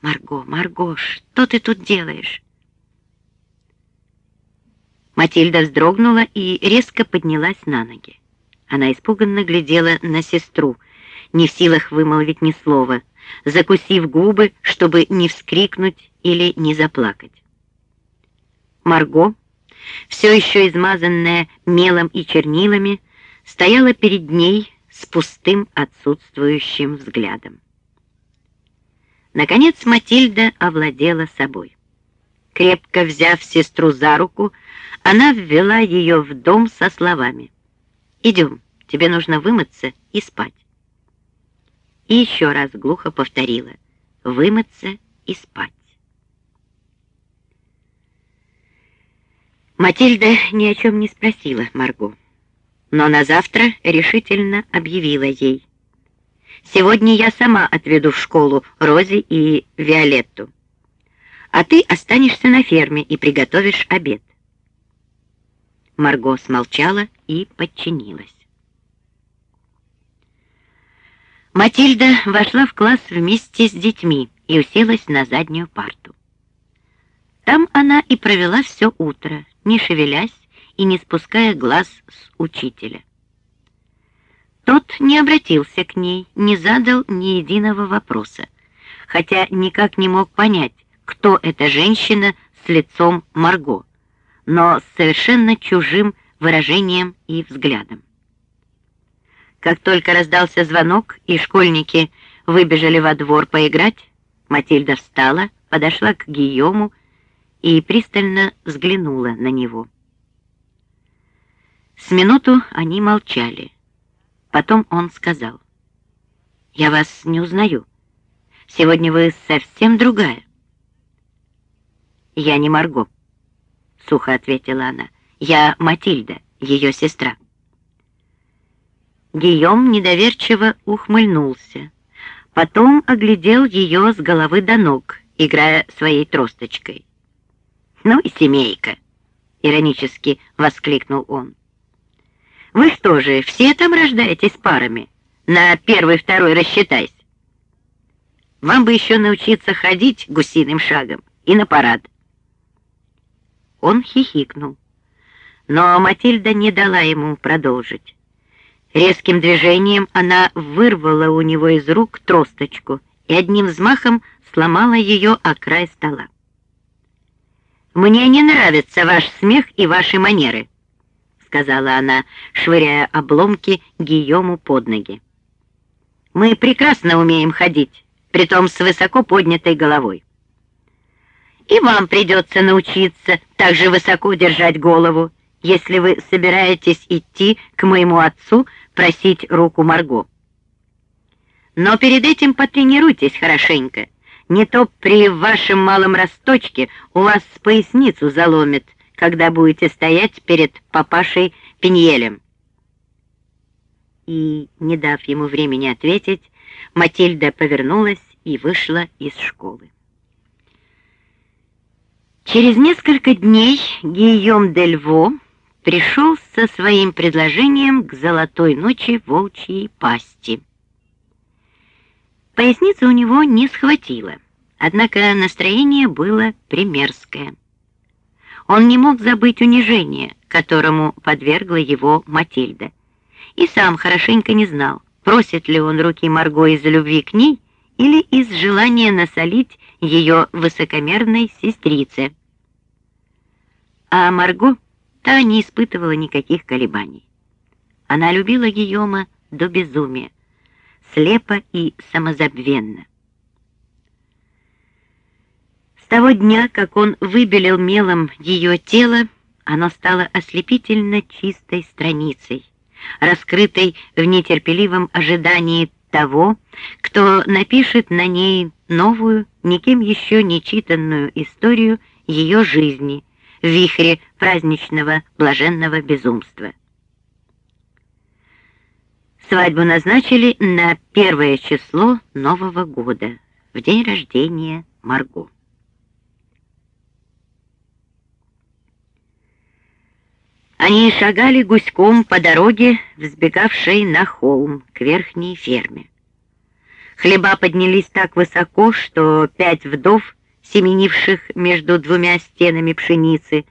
Марго, Марго, что ты тут делаешь? Матильда вздрогнула и резко поднялась на ноги. Она испуганно глядела на сестру, не в силах вымолвить ни слова, закусив губы, чтобы не вскрикнуть или не заплакать. Марго, все еще измазанная мелом и чернилами, стояла перед ней с пустым отсутствующим взглядом. Наконец Матильда овладела собой. Крепко взяв сестру за руку, она ввела ее в дом со словами «Идем, тебе нужно вымыться и спать». И еще раз глухо повторила «Вымыться и спать». Матильда ни о чем не спросила Марго, но на завтра решительно объявила ей «Сегодня я сама отведу в школу Рози и Виолетту, а ты останешься на ферме и приготовишь обед». Марго смолчала и подчинилась. Матильда вошла в класс вместе с детьми и уселась на заднюю парту. Там она и провела все утро, не шевелясь и не спуская глаз с учителя. Тот не обратился к ней, не задал ни единого вопроса, хотя никак не мог понять, кто эта женщина с лицом Марго но с совершенно чужим выражением и взглядом. Как только раздался звонок, и школьники выбежали во двор поиграть, Матильда встала, подошла к Гийому и пристально взглянула на него. С минуту они молчали. Потом он сказал, «Я вас не узнаю. Сегодня вы совсем другая». «Я не Марго», — сухо ответила она. «Я Матильда, ее сестра». Гийом недоверчиво ухмыльнулся. Потом оглядел ее с головы до ног, играя своей тросточкой. «Ну и семейка!» — иронически воскликнул он. «Вы что же, все там рождаетесь парами? На первый-второй рассчитайся. Вам бы еще научиться ходить гусиным шагом и на парад». Он хихикнул. Но Матильда не дала ему продолжить. Резким движением она вырвала у него из рук тросточку и одним взмахом сломала ее о край стола. «Мне не нравится ваш смех и ваши манеры», — сказала она, швыряя обломки Гийому под ноги. «Мы прекрасно умеем ходить, притом с высоко поднятой головой и вам придется научиться так же высоко держать голову, если вы собираетесь идти к моему отцу просить руку Марго. Но перед этим потренируйтесь хорошенько, не то при вашем малом росточке у вас поясницу заломит, когда будете стоять перед папашей Пиньелем. И, не дав ему времени ответить, Матильда повернулась и вышла из школы. Через несколько дней Гийом Дельво пришел со своим предложением к золотой ночи волчьей пасти. Поясница у него не схватила, однако настроение было примерское. Он не мог забыть унижение, которому подвергла его Матильда, и сам хорошенько не знал, просит ли он руки Марго из-за любви к ней или из желания насолить ее высокомерной сестрице. А Марго та не испытывала никаких колебаний. Она любила Гийома до безумия, слепо и самозабвенно. С того дня, как он выбелил мелом ее тело, оно стало ослепительно чистой страницей, раскрытой в нетерпеливом ожидании того, кто напишет на ней новую, никем еще не читанную историю ее жизни, в вихре праздничного блаженного безумства. Свадьбу назначили на первое число Нового года, в день рождения Марго. Они шагали гуськом по дороге, взбегавшей на холм к верхней ферме. Хлеба поднялись так высоко, что пять вдов, семенивших между двумя стенами пшеницы,